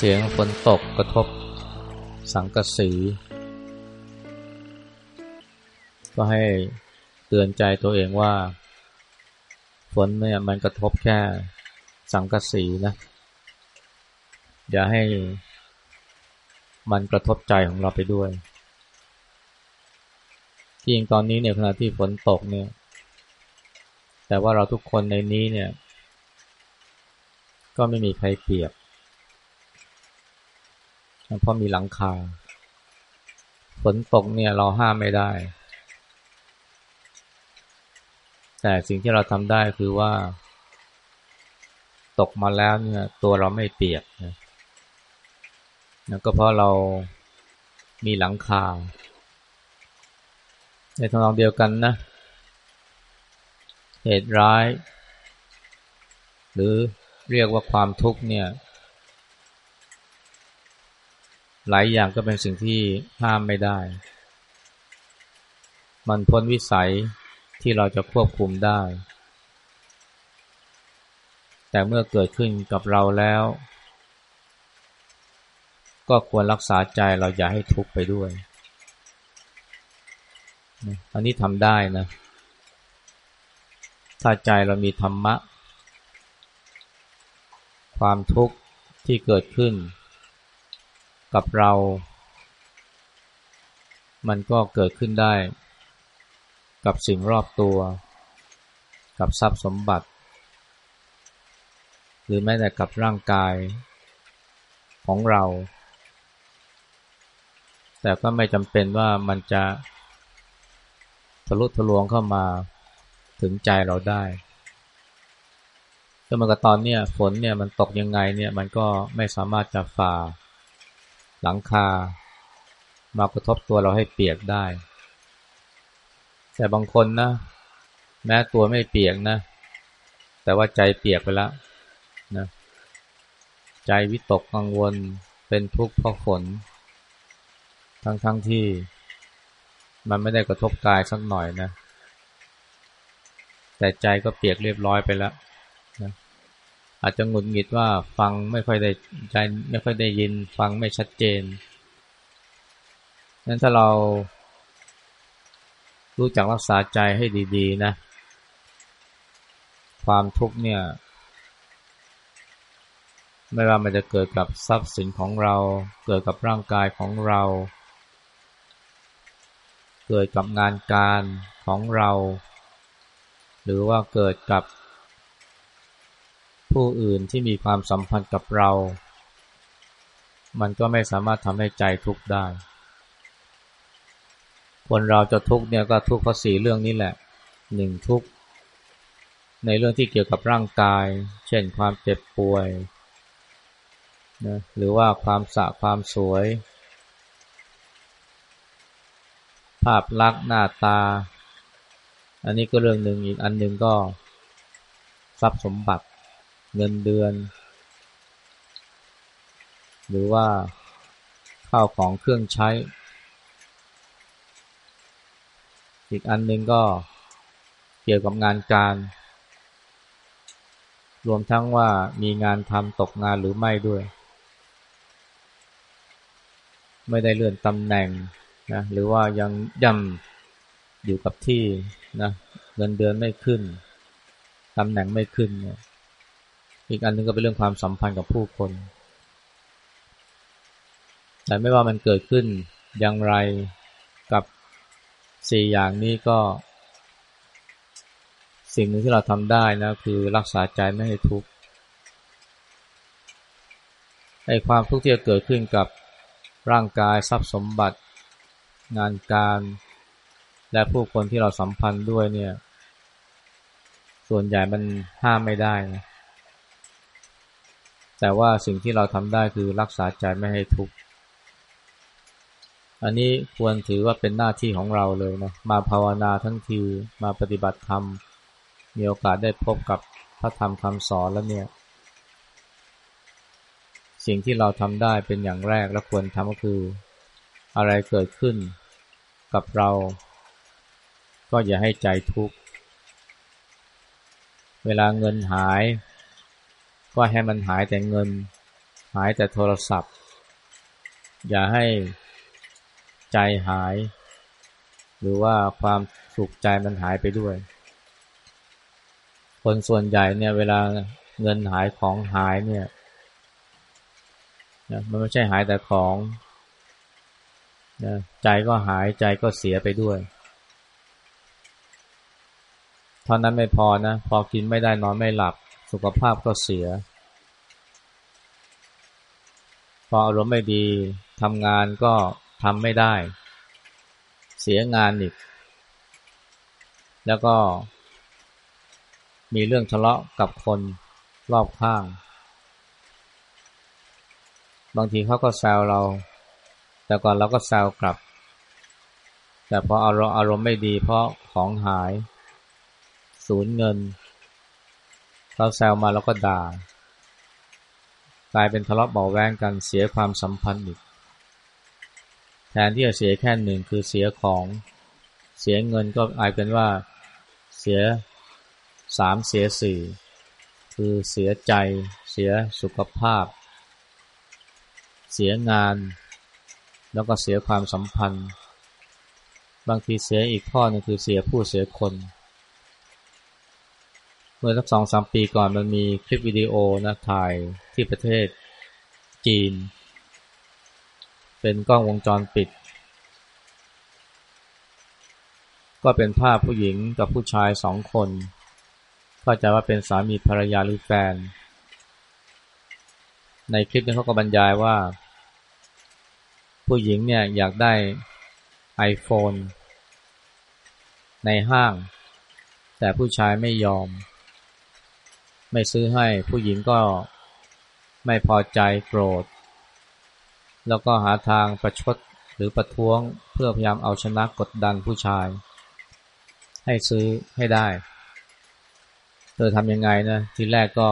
เสียงฝนตกกระทบสังกสี ก็ให้เตือนใจตัวเองว่า ฝนเนี่ยมันกระทบแค่สังกสีนะ อย่าให้มันกระทบใจของเราไปด้วยจริงตอนนี้เนี่ยขณะที่ฝนตกเนี่ย แต่ว่าเราทุกคนในนี้เนี่ย ก็ไม่มีใครเปียก เพราะมีหลังคา ฝนตกเนี่ยเราห้ามไม่ได้ แต่สิ่งที่เราทำได้คือว่า ตกมาแล้วเนี่ยตัวเราไม่เปียกนะก็เพราะเรามีหลังคา ในทางเดียวกันนะ เหตุร้าย หรือเรียกว่าความทุกข์เนี่ย หลายอย่างก็เป็นสิ่งที่ห้ามไม่ได้ มันพ้นวิสัยที่เราจะควบคุมได้ แต่เมื่อเกิดขึ้นกับเราแล้ว ก็ควรรักษาใจเราอย่าให้ทุกข์ไปด้วย อันนี้ทำได้นะ ถ้าใจเรามีธรรมะ ความทุกข์ที่เกิดขึ้น กับเรา มันก็เกิดขึ้นได้ กับสิ่งรอบตัว กับทรัพย์สมบัติ หรือแม้แต่กับร่างกายของเรา แต่ก็ไม่จำเป็นว่ามันจะทะลุทะลวงเข้ามาถึงใจเราได้ก็มันก็ตอนเนี้ยฝนเนี่ยมันตกยังไงเนี่ยมันก็ไม่สามารถจะฝ่า หลังคามากระทบตัวเราให้เปียกได้ แต่บางคนนะ แม้ตัวไม่เปียกนะ แต่ว่าใจเปียกไปแล้วนะ ใจวิตกกังวลเป็นทุกข์เพราะฝน ทั้งๆทที่มันไม่ได้กระทบกายสักหน่อยนะ แต่ใจก็เปียกเรียบร้อยไปแล้ว อาจจะหงุดหงิดว่าฟังไม่ค่อยได้ใจไม่ค่อยได้ยิน ฟังไม่ชัดเจนนั้นถ้าเรารู้จักรักษาใจให้ดี ๆ นะ ความทุกข์เนี่ย ไม่ว่ามันจะเกิดกับทรัพย์สินของเรา เกิดกับร่างกายของเรา เกิดกับงานการของเรา หรือว่าเกิดกับ ผู้อื่นที่มีความสัมพันธ์กับเรา มันก็ไม่สามารถทำให้ใจทุกข์ได้ คนเราจะทุกข์เนี่ยก็ทุกข์เพราะสี่เรื่องนี้แหละหนึ่งทุกข์ในเรื่องที่เกี่ยวกับร่างกาย เช่นความเจ็บป่วยนะหรือว่าความสะความสวย ภาพลักษณ์หน้าตา อันนี้ก็เรื่องหนึ่งอีกอันหนึ่งก็ทรัพย์สมบัติ เงินเดือน หรือว่าข้าวของเครื่องใช้ อีกอันหนึ่งก็เกี่ยวกับงานการ รวมทั้งว่ามีงานทำตกงานหรือไม่ด้วย ไม่ได้เลื่อนตำแหน่งนะหรือว่ายังย่ำอยู่กับที่นะเงินเดือนไม่ขึ้นตำแหน่งไม่ขึ้นเนี่ย อีกอันนึงก็เป็นเรื่องความสัมพันธ์กับผู้คน แต่ไม่ว่ามันเกิดขึ้นอย่างไรกับสี่อย่างนี้ก็ สิ่งหนึ่งที่เราทำได้นะคือรักษาใจไม่ให้ทุกข์ไอ้ความทุกข์ที่จะเกิดขึ้นกับร่างกายทรัพย์สมบัติ งานการ และผู้คนที่เราสัมพันธ์ด้วยเนี่ย ส่วนใหญ่มันห้ามไม่ได้นะ แต่ว่าสิ่งที่เราทำได้คือรักษาใจไม่ให้ทุกข์ อันนี้ควรถือว่าเป็นหน้าที่ของเราเลยนะ มาภาวนาทั้งทีมาปฏิบัติธรรม มีโอกาสได้พบกับพระธรรมคำสอนแล้วเนี่ย สิ่งที่เราทำได้เป็นอย่างแรกและควรทำก็คือ อะไรเกิดขึ้นกับเรา ก็อย่าให้ใจทุกข์ เวลาเงินหาย ก็ให้มันหายแต่เงิน หายแต่โทรศัพท์ อย่าให้ใจหาย หรือว่าความสุขใจมันหายไปด้วย คนส่วนใหญ่เนี่ยเวลาเงินหายของหายเนี่ยนะมันไม่ใช่หายแต่ของนะใจก็หายใจก็เสียไปด้วยเท่านั้นไม่พอนะ พอกินไม่ได้นอนไม่หลับ สุขภาพก็เสีย พออารมณ์ไม่ดีทำงานก็ทำไม่ได้ เสียงานอีก แล้วก็มีเรื่องทะเลาะกับคนรอบข้าง บางทีเขาก็แซวเรา แต่ก่อนเราก็แซวกลับ แต่พออารมณ์อารมณ์ไม่ดีเพราะของหาย สูญเงิน เขาแซวมาแล้วก็ด่ากลายเป็นทะเลาะเบาแวงกันเสียความสัมพันธ์อีก แทนที่จะเสียแค่หนึ่งคือเสียของเสียเงินก็อายเป็นว่าเสียสามเสียสี่คือเสียใจ เสียสุขภาพ เสียงาน แล้วก็เสียความสัมพันธ์ บางทีเสียอีกข้อนึงคือเสียผู้เสียคนเเมื่อสักสองสามปีก่อนมันมีคลิปวิดีโอนะถ่ายที่ประเทศจีน เป็นกล้องวงจรปิด ก็เป็นภาพผู้หญิงกับผู้ชายสองคนเข้าใจว่าเป็นสามีภรรยาหรือแฟน ในคลิปนี้เขาก็บรรยายว่า ผู้หญิงเนี่ยอยากได้ iPhone ในห้าง แต่ผู้ชายไม่ยอม ไม่ซื้อให้ผู้หญิงก็ไม่พอใจโกรธ แล้วก็หาทางประชดหรือประท้วงเพื่อพยายามเอาชนะกดดันผู้ชาย ให้ซื้อให้ได้ เธอทำยังไงนะทีแรกก็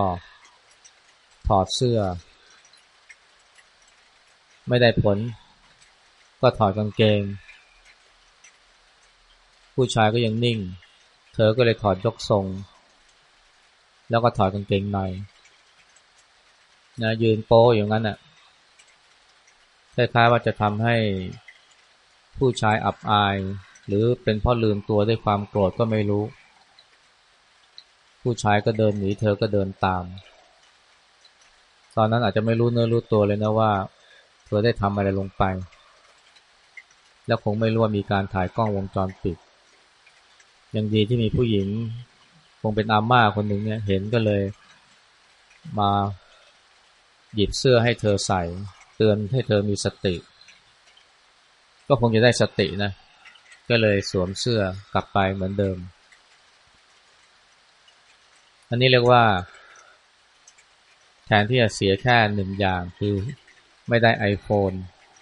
ถอดเสื้อ ไม่ได้ผล ก็ถอดกางเกง ผู้ชายก็ยังนิ่ง เธอก็เลยถอดยกทรง แล้วก็ถอดกางเกงในนะยืนโป้อย่างนั้นน่ะคล้ายๆว่าจะทำให้ผู้ชายอับอาย หรือเป็นเพราะลืมตัวด้วยความโกรธก็ไม่รู้ ผู้ชายก็เดินหนีเธอก็เดินตาม ตอนนั้นอาจจะไม่รู้เนื้อรู้ตัวเลยนะว่า เธอได้ทำอะไรลงไป แล้วคงไม่รู้ว่ามีการถ่ายกล้องวงจรปิด ยังดีที่มีผู้หญิง งเป็นอาม่าคนหนึ่งเนี่ยเห็นก็เลยมาหยิบเสื้อให้เธอใส่ เตือนให้เธอมีสติ ก็คงจะได้สตินะ ก็เลยสวมเสื้อกลับไปเหมือนเดิม อันนี้เรียกว่า แทนที่จะเสียแค่หนึ่งอย่างคือไม่ได้ iPhone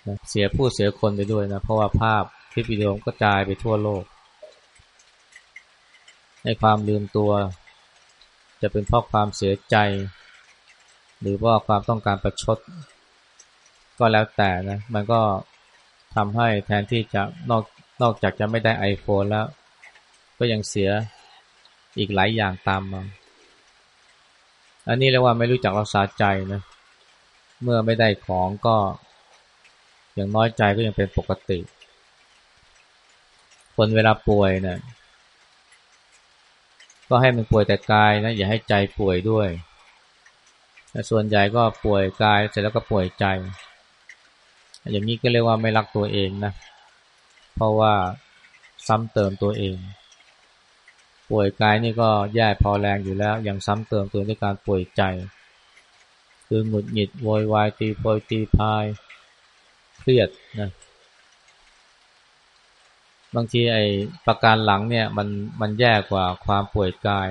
นะเสียผู้เสียคนไปด้วยนะ เพราะว่าภาพคลิปวิดีโอก็จายไปทั่วโลก ในความลืมตัว จะเป็นเพราะความเสียใจ หรือว่าความต้องการประชด ก็แล้วแต่นะมันก็ทำให้แทนที่จะนอกนอกจากจะไม่ได้ iPhone แล้ว ก็ยังเสียอีกหลายอย่างตามมา อันนี้เรียกว่าไม่รู้จักรักษาใจนะ เมื่อไม่ได้ของก็ อย่างน้อยใจก็ยังเป็นปกติ คนเวลาป่วยเนะี่ย ก็ให้มันป่วยแต่กายนะอย่าให้ใจป่วยด้วย ส่วนใหญ่ก็ป่วยกายเสร็จแล้วก็ป่วยใจ อย่างนี้ก็เรียกว่าไม่รักตัวเองนะ เพราะว่าซ้ำเติมตัวเอง ป่วยกายนี่ก็แย่พอแรงอยู่แล้ว ยังซ้ำเติมตัวด้วยการป่วยใจ คือหงุดหงิดโวยวายตีโพยตีพาย เครียดนะ บางทีไอ้ประการหลังเนี่ยมันมันแย่กว่าความป่วยกาย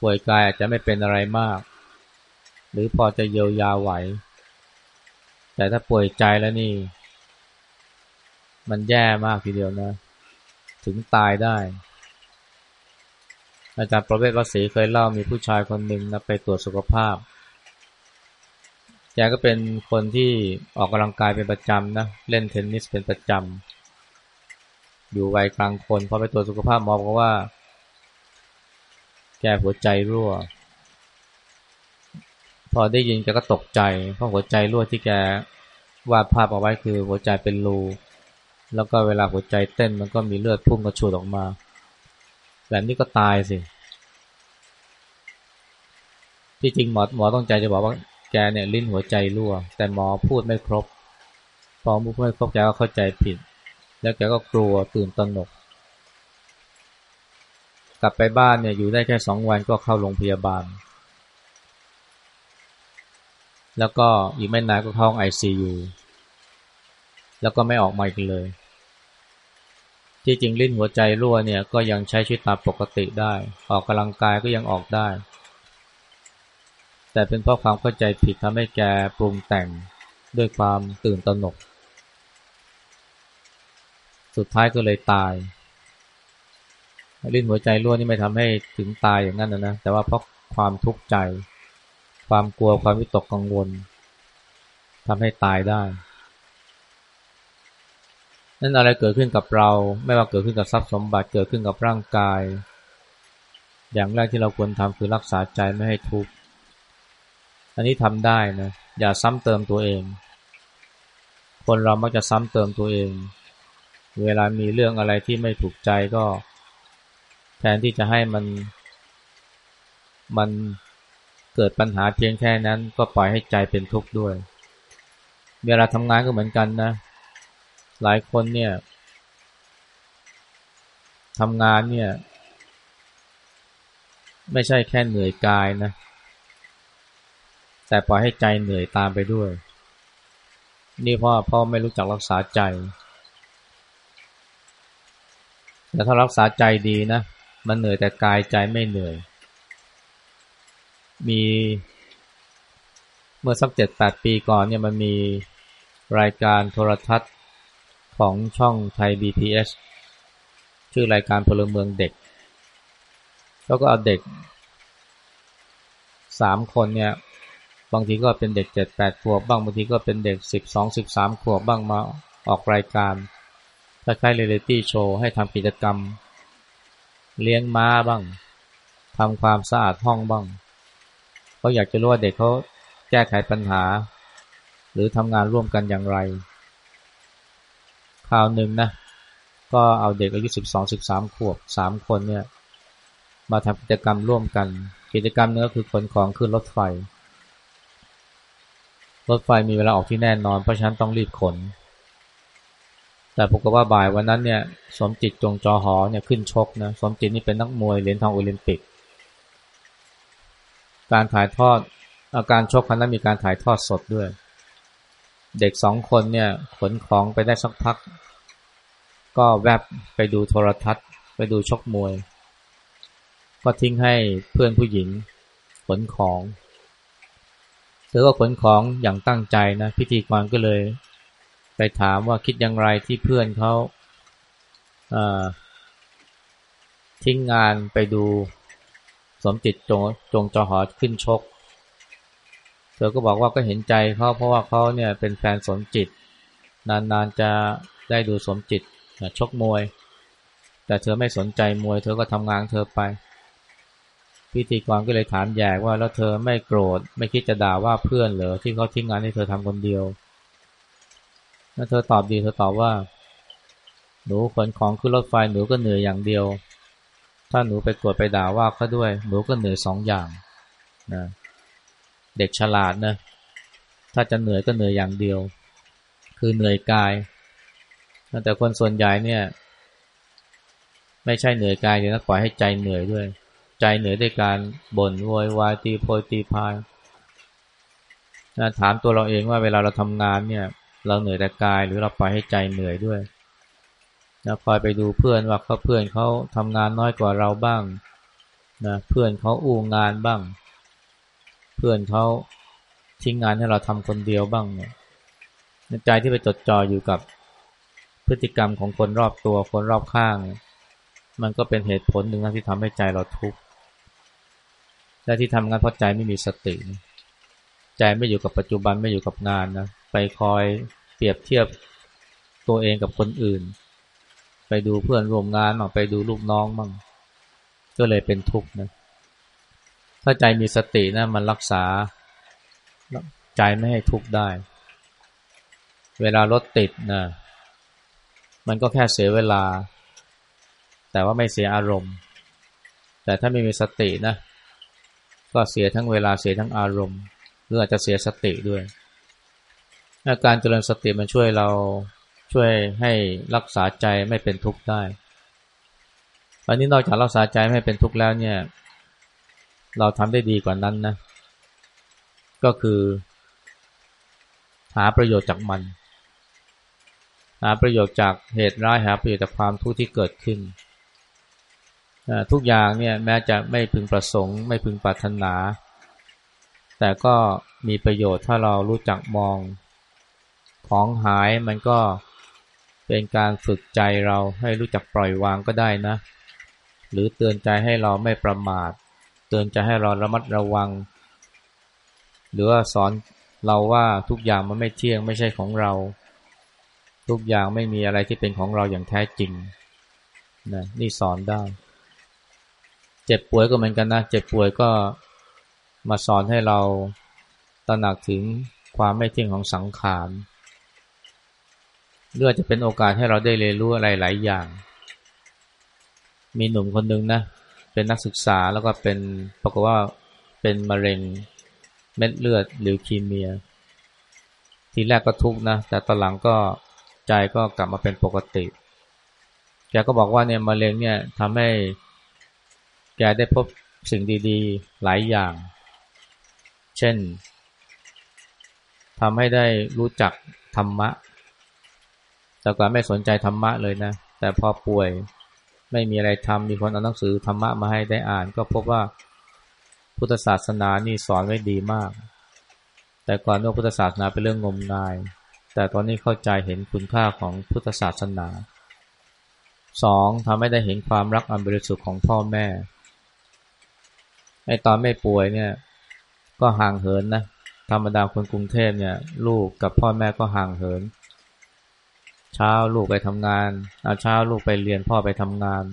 ป่วยกายอาจจะไม่เป็นอะไรมาก หรือพอจะเยียวยาไหว แต่ถ้าป่วยใจแล้วนี่ มันแย่มากทีเดียวนะ ถึงตายได้ อาจารย์ประเวศวสีเคยเล่ามีผู้ชายคนหนึ่งนะไปตรวจสุขภาพแกก็เป็นคนที่ออกกำลังกายเป็นประจำนะ เล่นเทนนิสเป็นประจำ อยู่วัยกลางคนพอไปตรวจสุขภาพหมอบอกว่า แกหัวใจรั่ว พอได้ยินแกก็ตกใจ เพราะหัวใจรั่วที่แกวาดภาพเอาไว้คือหัวใจเป็นรูแล้วก็เวลาหัวใจเต้นมันก็มีเลือดพุ่งกระฉูดออกมาแบบนี้ก็ตายสิ ที่จริงหมอหมอต้องใจจะบอกว่าแกเนี่ยลิ้นหัวใจรั่ว แต่หมอพูดไม่ครบพอพูดไม่ครบแกก็เข้าใจผิด แล้วแกก็กลัวตื่นตระหนก กลับไปบ้านเนี่ยอยู่ได้แค่สองวันก็เข้าโรงพยาบาล แล้วก็อีกไม่นานก็เข้าห้องไอซียูแล้วก็ไม่ออกมาอีกเลย ที่จริงลิ้นหัวใจรั่วเนี่ยก็ยังใช้ชีวิตตามปกติได้ ออกกำลังกายก็ยังออกได้ แต่เป็นเพราะความเข้าใจผิดทำให้แกปรุงแต่งด้วยความตื่นตระหนก สุดท้ายก็เลยตายลิ้นหัวใจรั่วนี่ไม่ทำให้ถึงตายอย่างนั้นนะนะแต่ว่าเพราะความทุกข์ใจ ความกลัวความวิตกกังวลทำให้ตายได้นั่นอะไรเกิดขึ้นกับเรา ไม่ว่าเกิดขึ้นกับทรัพย์สมบัติเกิดขึ้นกับร่างกาย อย่างแรกที่เราควรทำคือรักษาใจไม่ให้ทุกข์อันนี้ทำได้นะอย่าซ้ำเติมตัวเอง คนเรามักจะซ้ำเติมตัวเอง เวลามีเรื่องอะไรที่ไม่ถูกใจก็ แทนที่จะให้มัน มันเกิดปัญหาเพียงแค่นั้น ก็ปล่อยให้ใจเป็นทุกข์ด้วย เวลาทำงานก็เหมือนกันนะ หลายคนเนี่ยทำงานเนี่ย ไม่ใช่แค่เหนื่อยกายนะ แต่ปล่อยให้ใจเหนื่อยตามไปด้วย นี่เพราะพ่อไม่รู้จักรักษาใจ แต่ถ้ารักษาใจดีนะ มันเหนื่อยแต่กายใจไม่เหนื่อย มีเมื่อสักเจ็ดแปดปีก่อนเนี่ยมันมีรายการโทรทัศน์ของช่องไทย BTS ชื่อรายการพลเมืองเด็ก แล้วก็เอาเด็กสามคนเนี่ยบางทีก็เป็นเด็กเจ็ดแปดขวบบ้างบางทีก็เป็นเด็กสิบสองสิบสามขวบบ้างมาออกรายการ คล้ายๆเรียลิตี้โชว์ให้ทำกิจกรรม เลี้ยงม้าบ้างทำความสะอาดห้องบ้างเขาอยากจะรู้ว่าเด็กเขาแก้ไขปัญหา หรือทำงานร่วมกันอย่างไรคราวหนึ่งนะ ก็เอาเด็กอายุสิบสองสิบสามขวบสามคนเนี่ย มาทำกิจกรรมร่วมกัน กิจกรรมนี้ก็คือขนของขึ้นรถไฟ รถไฟมีเวลาออกที่แน่นอน เพราะฉะนั้นต้องรีบขน แต่ปรากฏว่าบ่ายวันนั้นเนี่ยสมจิตจงจอหอเนี่ยขึ้นชกนะสมจิตนี่เป็นนักมวยเหรียญทองโอลิมปิก การถ่ายทอดอาการชกครั้งนั้นมีการถ่ายทอดสดด้วย เด็กสองคนเนี่ยขนของไปได้สักพัก ก็แวบไปดูโทรทัศน์ ไปดูชกมวย ก็ทิ้งให้เพื่อนผู้หญิงขนของเธอก็ขนของอย่างตั้งใจนะพิธีกรก็เลย ถามว่าคิดอย่างไรที่เพื่อนเขาทิ้งงานไปดูสมจิตจงจงจอหอขึ้นชก เธอก็บอกว่าก็เห็นใจเขาเพราะว่าเขาเนี่ยเป็นแฟนสมจิต นานๆจะได้ดูสมจิตชกมวย แต่เธอไม่สนใจมวย เธอก็ทำงานเธอไป พิธีกรก็เลยถามแยกว่าแล้วเธอไม่โกรธ ไม่คิดจะด่าว่าเพื่อนเหรอที่เขาทิ้งงานให้เธอทำคนเดียว แล้วเธอตอบดีเธอตอบว่า หนูขนของขึ้นรถไฟหนูก็เหนื่อยอย่างเดียว ถ้าหนูไปกดไปด่าว่าเขาด้วย หนูก็เหนื่อยสองอย่างนะเด็กฉลาดนะถ้าจะเหนื่อยก็เหนื่อยอย่างเดียว คือเหนื่อยกาย แต่คนส่วนใหญ่เนี่ย ไม่ใช่เหนื่อยกายเดี๋ยวนะปล่อยให้ใจเหนื่อยด้วย ใจเหนื่อยด้วยการบ่นโวยวายตีโพยตีพายถามตัวเราเองว่าเวลาเราทำงานเนี่ย เราเหนื่อยแต่กาย หรือเราปล่อยให้ใจเหนื่อยด้วยนะคอยไปดูเพื่อนว่าเขาเพื่อนเขาทำงานน้อยกว่าเราบ้างนะเพื่อนเขาอู้งานบ้าง เพื่อนเขาทิ้งงานให้เราทำคนเดียวบ้างเนี่ยใจที่ไปจดจ่ออยู่กับพฤติกรรมของคนรอบตัวคนรอบข้าง มันก็เป็นเหตุผลหนึ่งนะที่ทำให้ใจเราทุกข์และที่ทำงานเพราะใจไม่มีสติ ใจไม่อยู่กับปัจจุบันไม่อยู่กับงานนะ ไปคอยเปรียบเทียบตัวเองกับคนอื่น ไปดูเพื่อนร่วมงานบ้างไปดูลูกน้องบ้างก็เลยเป็นทุกข์นะถ้าใจมีสตินะมันรักษาใจไม่ให้ทุกข์ได้ เวลารถติดนะมันก็แค่เสียเวลา แต่ว่าไม่เสียอารมณ์ แต่ถ้าไม่มีสตินะ ก็เสียทั้งเวลาเสียทั้งอารมณ์หรืออาจจะเสียสติด้วย อาการเจริญสติมันช่วยเราช่วยให้รักษาใจไม่เป็นทุกข์ได้อันนี้นอกจากรักษาใจไม่เป็นทุกข์แล้วเนี่ย เราทำได้ดีกว่านั้นนะ ก็คือ หาประโยชน์จากมัน หาประโยชน์จากเหตุร้ายหาประโยชน์จากความทุกข์ที่เกิดขึ้น ทุกอย่างเนี่ยแม้จะไม่พึงประสงค์ ไม่พึงปรารถนา แต่ก็มีประโยชน์ถ้าเรารู้จักมอง ของหายมันก็เป็นการฝึกใจเราให้รู้จักปล่อยวางก็ได้นะ หรือเตือนใจให้เราไม่ประมาท เตือนใจให้เราระมัดระวัง หรือว่าสอนเราว่าทุกอย่างมันไม่เที่ยงไม่ใช่ของเรา ทุกอย่างไม่มีอะไรที่เป็นของเราอย่างแท้จริงนะนี่สอนได้ เจ็บป่วยก็เหมือนกันนะ เจ็บป่วยก็มาสอนให้เราตระหนักถึงความไม่เที่ยงของสังขาร เรือจะเป็นโอกาสให้เราได้เรียนรู้อะไรหลายอย่าง มีหนุ่มคนหนึ่งนะ เป็นนักศึกษาแล้วก็เป็นปรากฏว่าเป็นมะเร็งเม็ดเลือดหรือคีเมีย ทีแรกก็ทุกข์นะ แต่ตอนหลังก็ใจก็กลับมาเป็นปกติ แกก็บอกว่าเนี่ยมะเร็งเนี่ยทำให้แกได้พบสิ่งดีๆหลายอย่าง เช่นทำให้ได้รู้จักธรรมะ แต่ก่อนไม่สนใจธรรมะเลยนะ แต่พอป่วยไม่มีอะไรทำมีคนเอาหนังสือธรรมะมาให้ได้อ่าน ก็พบว่าพุทธศาสนานี่สอนไว้ดีมาก แต่ก่อนว่าพุทธศาสนาเป็นเรื่องงมงาย แต่ตอนนี้เข้าใจเห็นคุณค่าของพุทธศาสนาสองทำให้ได้เห็นความรักอันบริสุทธิ์ของพ่อแม่ไอตอนไม่ป่วยเนี่ย ก็ห่างเหินนะธรรมดาคนกรุงเทพเนี่ย ลูกกับพ่อแม่ก็ห่างเหิน เช้าลูกไปทำงานอาเช้าลูกไปเรียนพ่อไปทำงาน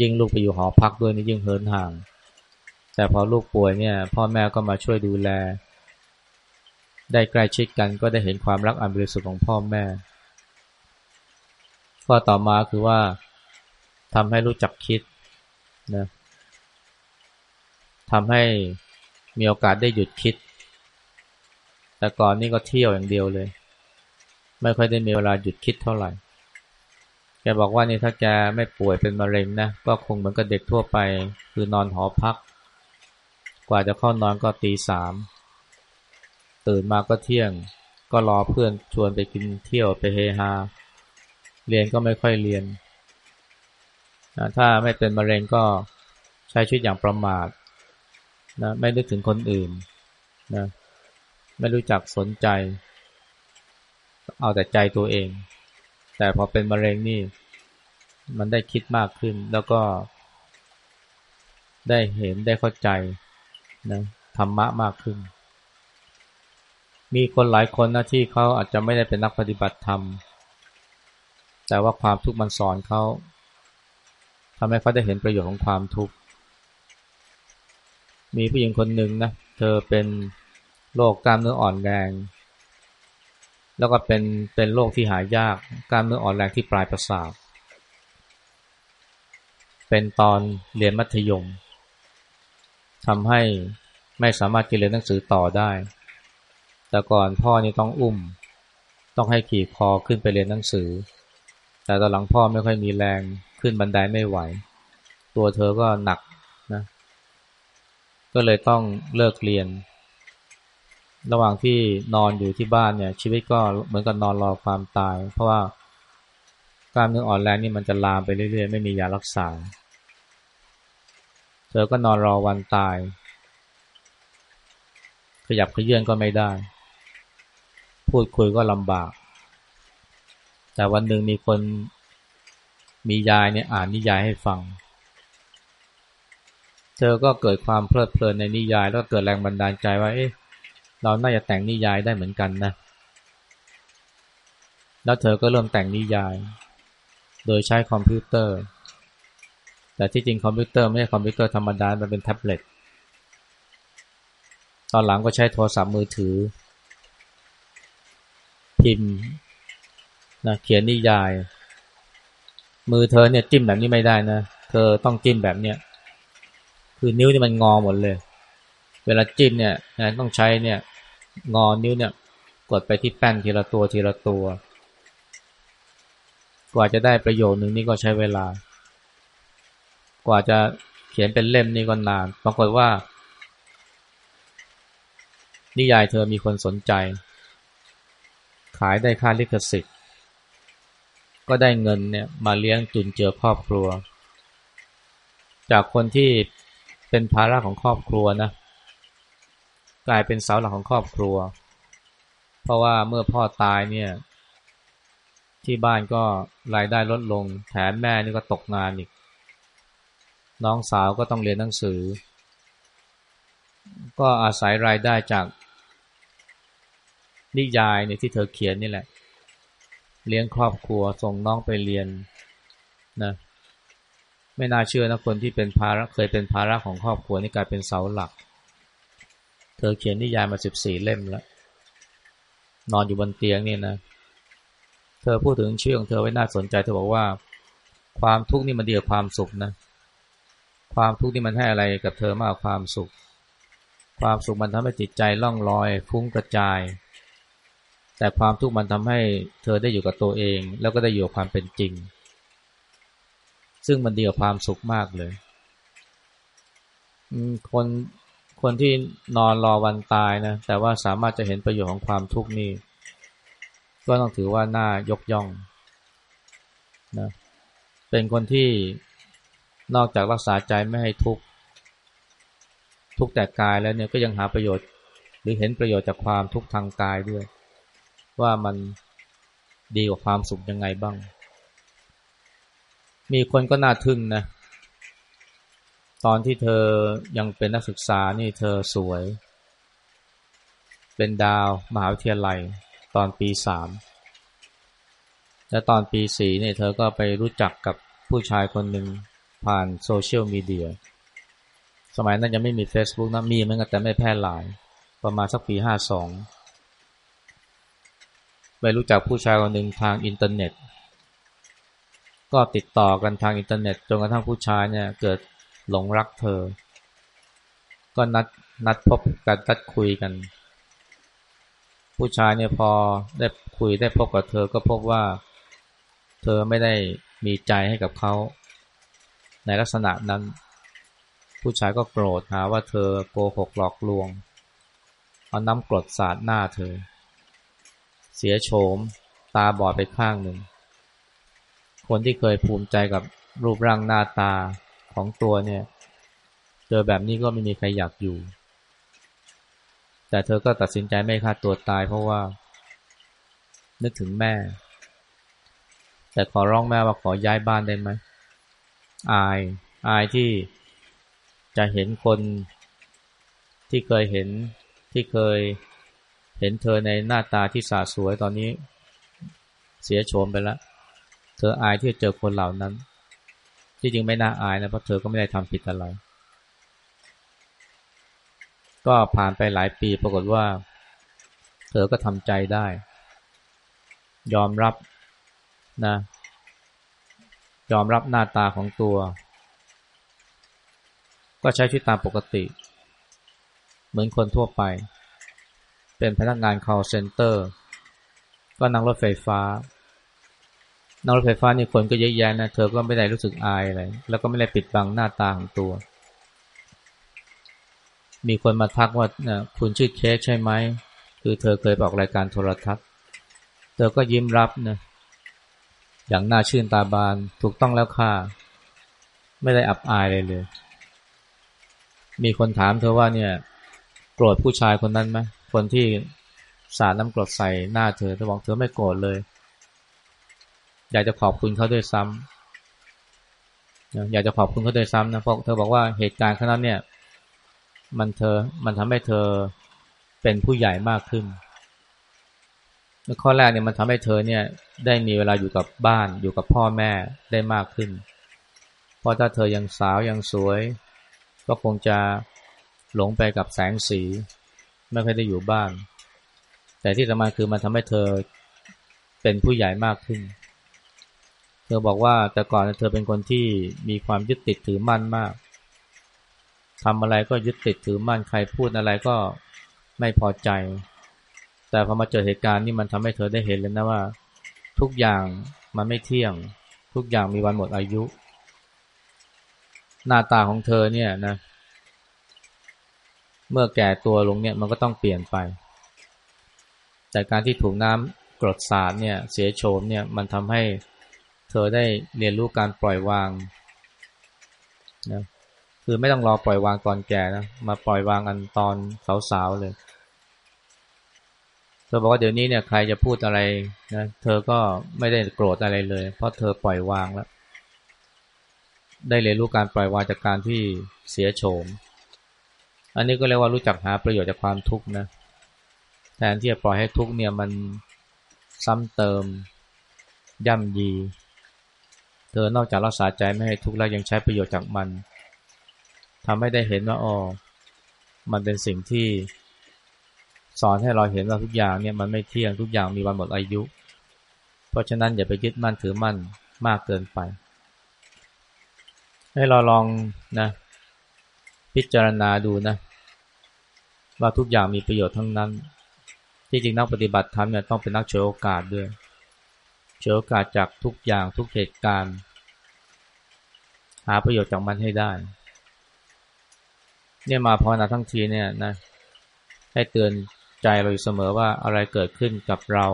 ยิ่งลูกไปอยู่หอพักด้วยนี่ยิ่งเหินห่าง แต่พอลูกป่วยเนี่ย พ่อแม่ก็มาช่วยดูแล ได้ใกล้ชิดกันก็ได้เห็นความรักอันบริสุทธิ์ของพ่อแม่ข้อต่อมาคือว่าทำให้รู้จักคิดนะทำให้มีโอกาสได้หยุดคิด แต่ก่อนนี่ก็เที่ยวอย่างเดียวเลย ไม่ค่อยได้มีเวลาหยุดคิดเท่าไหร่ แกบอกว่านี่ถ้าแกไม่ป่วยเป็นมะเร็งนะ ก็คงเหมือนกับเด็กทั่วไป คือนอนหอพัก กว่าจะเข้านอนก็ตีสาม ตื่นมาก็เที่ยง ก็รอเพื่อนชวนไปกินเที่ยวไปเฮฮา เรียนก็ไม่ค่อยเรียน ถ้าไม่เป็นมะเร็งก็ใช้ชีวิตอย่างประมาทนะ ไม่นึกถึงคนอื่นนะ ไม่รู้จักสนใจ เอาแต่ใจตัวเอง แต่พอเป็นมะเร็งนี่ มันได้คิดมากขึ้น แล้วก็ ได้เห็นได้เข้าใจนะธรรมะมากขึ้น มีคนหลายคนนะที่เขาอาจจะไม่ได้เป็นนักปฏิบัติธรรม แต่ว่าความทุกข์มันสอนเขาทำให้เขาได้เห็นประโยชน์ของความทุกข์ มีผู้หญิงคนหนึ่งนะ เธอเป็นโรคกล้ามเนื้ออ่อนแรง แล้วก็เป็นเป็นโรคที่หายากกล้ามเนื้ออ่อนแรงที่ปลายประสาทเป็นตอนเรียนมัธยมทำให้ไม่สามารถเรียนหนังสือต่อได้ แต่ก่อนพ่อนี่ต้องอุ้ม ต้องให้ขี่คอขึ้นไปเรียนหนังสือ แต่ตอนหลังพ่อไม่ค่อยมีแรงขึ้นบันไดไม่ไหว ตัวเธอก็หนักนะ ก็เลยต้องเลิกเรียน ระหว่างที่นอนอยู่ที่บ้านเนี่ย ชีวิตก็เหมือนกับนอนรอความตาย เพราะว่ากล้ามเนื้ออ่อนแรงนี่มันจะลามไปเรื่อยๆ ไม่มียารักษา เธอก็นอนรอวันตาย ขยับขยื่นก็ไม่ได้ พูดคุยก็ลำบาก แต่วันหนึ่งมีคนมียายเนี่ยอ่านนิยายให้ฟัง เธอก็เกิดความเพลิดเพลินในนิยายแล้วเกิดแรงบันดาลใจว่าเอ๊ะ เราน่าจะแต่งนิยายได้เหมือนกันนะ แล้วเธอก็เริ่มแต่งนิยาย โดยใช้คอมพิวเตอร์ แต่ที่จริงคอมพิวเตอร์ไม่ใช่คอมพิวเตอร์ธรรมดา มันเป็นแท็บเล็ต ตอนหลังก็ใช้โทรศัพท์มือถือ พิมพ์นะเขียนนิยาย มือเธอเนี่ยจิ้มแบบนี้ไม่ได้นะ เธอต้องจิ้มแบบเนี้ย คือนิ้วนี่มันงอหมดเลย เวลาจิ้มเนี่ยต้องใช้เนี่ยงอนิ้วเนี่ยกดไปที่แป้นทีละตัวทีละตัว กว่าจะได้ประโยชน์หนึ่งนี่ก็ใช้เวลา กว่าจะเขียนเป็นเล่มนี่ก็นาน ปรากฏว่า นิยายเธอมีคนสนใจ ขายได้ค่าลิขสิทธิ์ ก็ได้เงินเนี่ยมาเลี้ยงจุนเจือครอบครัว จากคนที่เป็นภาระของครอบครัวนะ กลายเป็นเสาหลักของครอบครัว เพราะว่าเมื่อพ่อตายเนี่ย ที่บ้านก็รายได้ลดลง แถมแม่นี่ก็ตกงานอีก น้องสาวก็ต้องเรียนหนังสือ ก็อาศัยรายได้จากนิยายเนี่ยที่เธอเขียนนี่แหละ เลี้ยงครอบครัวส่งน้องไปเรียนนะไม่น่าเชื่อนะคนที่เป็นภาระเคยเป็นภาระของครอบครัวนี่กลายเป็นเสาหลัก เธอเขียนนิยายมาสิบสี่เล่มแล้ว นอนอยู่บนเตียงนี่นะ เธอพูดถึงชื่อของเธอไว้น่าสนใจ เธอบอกว่า ความทุกข์นี่มันดีกว่าความสุขนะ ความทุกข์นี่มันให้อะไรกับเธอมากกว่าความสุข ความสุขมันทำให้จิตใจล่องลอย ฟุ้งกระจาย แต่ความทุกข์มันทำให้เธอได้อยู่กับตัวเอง แล้วก็ได้อยู่กับความเป็นจริง ซึ่งมันดีกว่าความสุขมากเลยคน คนที่นอนรอวันตายนะแต่ว่าสามารถจะเห็นประโยชน์ของความทุกข์นี่ก็ต้องถือว่าน่ายกย่องนะเป็นคนที่นอกจากรักษาใจไม่ให้ทุกข์ทุกแต่กายแล้วเนี่ยก็ยังหาประโยชน์ หรือเห็นประโยชน์จากความทุกข์ทางกายด้วย ว่ามันดีกว่าความสุขยังไงบ้าง มีคนก็น่าทึ่งนะ ตอนที่เธอยังเป็นนักศึกษานี่เธอสวย เป็นดาวมหาวิทยาลัยตอนปีสามและตอนปีสี่เนี่ยเธอก็ไปรู้จักกับผู้ชายคนหนึ่งผ่านโซเชียลมีเดีย สมัยนั้นยังไม่มี Facebook นะมีเหมือนกันแต่ไม่แพร่หลาย ประมาณสักปีห้าสองไปรู้จักผู้ชายคนหนึ่งทางอินเทอร์เน็ต ก็ติดต่อกันทางอินเทอร์เน็ตจนกระทั่งผู้ชายเนี่ยเกิด หลงรักเธอ ก็นัดนัดพบกันนัดคุยกัน ผู้ชายเนี่ยพอได้คุยได้พบกับเธอก็พบว่า เธอไม่ได้มีใจให้กับเขา ในลักษณะนั้น ผู้ชายก็โกรธหาว่าเธอโกหกหลอกลวงเอาน้ำกรดสาดหน้าเธอ เสียโฉมตาบอดไปข้างหนึ่ง คนที่เคยภูมิใจกับรูปร่างหน้าตา ของตัวเนี่ย เจอแบบนี้ก็ไม่มีใครอยากอยู่ แต่เธอก็ตัดสินใจไม่ฆ่าตัวตายเพราะว่า นึกถึงแม่ แต่ขอร้องแม่ว่าขอย้ายบ้านได้ไหมอายอายที่จะเห็นคนที่เคยเห็นที่เคยเห็นเธอในหน้าตาที่สาสวยตอนนี้ เสียโฉมไปแล้ว เธออายที่จะเจอคนเหล่านั้น ที่จริงไม่น่าอายนะเพราะเธอก็ไม่ได้ทำผิดอะไร ก็ผ่านไปหลายปีปรากฏว่า เธอก็ทำใจได้ ยอมรับนะ ยอมรับหน้าตาของตัว ก็ใช้ชีวิตตามปกติ เหมือนคนทั่วไป เป็นพนักงาน call center ก็นั่งรถไฟฟ้า นั่งรถไฟฟ้านี่คนก็เยอะแยะนะ เธอก็ไม่ได้รู้สึกอายอะไร แล้วก็ไม่ได้ปิดบังหน้าตาของตัว มีคนมาทักว่านะคุณชื่อเค้กใช่ไหม คือเธอเคยบอกรายการโทรทัศน์ เธอก็ยิ้มรับนะ อย่างน่าชื่นตาบาน ถูกต้องแล้วค่ะ ไม่ได้อับอายเลยเลย มีคนถามเธอว่าเนี่ย โกรธผู้ชายคนนั้นไหม คนที่สาดน้ำกรดใส่หน้าเธอ เธอบอกเธอไม่โกรธเลย อยากจะขอบคุณเขาด้วยซ้ำอยากจะขอบคุณเขาด้วยซ้ำนะเพราะเธอบอกว่าเหตุการณ์ครั้งนั้นเนี่ย มันเธอมันทำให้เธอเป็นผู้ใหญ่มากขึ้นข้อแรกเนี่ยมันทำให้เธอเนี่ย ได้มีเวลาอยู่กับบ้านอยู่กับพ่อแม่ได้มากขึ้น เพราะถ้าเธอยังสาวยังสวย ก็คงจะหลงไปกับแสงสี ไม่ค่อยได้อยู่บ้าน แต่ที่สำคัญคือมันทำให้เธอเป็นผู้ใหญ่มากขึ้น เธอบอกว่าแต่ก่อนเธอเป็นคนที่มีความยึดติดถือมั่นมากทำอะไรก็ยึดติดถือมั่นใครพูดอะไรก็ไม่พอใจ แต่พอมาเจอเหตุการณ์นี่มันทำให้เธอได้เห็นเลยนะว่า ทุกอย่างมันไม่เที่ยง ทุกอย่างมีวันหมดอายุ หน้าตาของเธอเนี่ยนะ เมื่อแก่ตัวลงเนี่ยมันก็ต้องเปลี่ยนไป แต่การที่ถูกน้ำกรดสาดเนี่ยเสียโฉมเนี่ยมันทำให้เเธอได้เรียนรู้การปล่อยวางนะคือไม่ต้องรอปล่อยวางตอนแก่นะมาปล่อยวางกันตอนสาวๆเลยเธอบอกว่าเดี๋ยวนี้เนี่ยใครจะพูดอะไรนะเธอก็ไม่ได้โกรธอะไรเลย เพราะเธอปล่อยวางแล้ว ได้เรียนรู้การปล่อยวางจากการที่เสียโฉมอันนี้ก็เรียกว่ารู้จักหาประโยชน์จากความทุกข์นะแทนที่จะปล่อยให้ทุกข์เนี่ยมันซ้ำเติมย่ำยี เธอนอกจากรักษาใจไม่ให้ทุกข์แล้วยังใช้ประโยชน์จากมันทำให้ได้เห็นว่าอ๋อมันเป็นสิ่งที่สอนให้เราเห็นว่าทุกอย่างเนี่ยมันไม่เที่ยงทุกอย่างมีวันหมดอายุ เพราะฉะนั้นอย่าไปยึดมั่นถือมั่นมากเกินไป ให้เราลองนะพิจารณาดูนะ ว่าทุกอย่างมีประโยชน์ทั้งนั้น ที่จริงนักปฏิบัติธรรมเนี่ยต้องเป็นนักเฉยโอกาสด้วย เฉยโอกาสจากทุกอย่างทุกเหตุการณ์ หาประโยชน์จากมันให้ได้ เนี่ยมาภาวนาทั้งทีเนี่ยนะให้เตือนใจเราอยู่เสมอว่าอะไรเกิดขึ้นกับเรา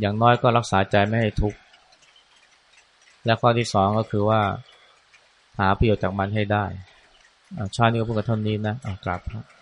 อย่างน้อยก็รักษาใจไม่ให้ทุกข์และข้อที่สองก็คือว่า หาประโยชน์จากมันให้ได้ชาตินี้ก็พูดกับท่านนี้นะกราบครับ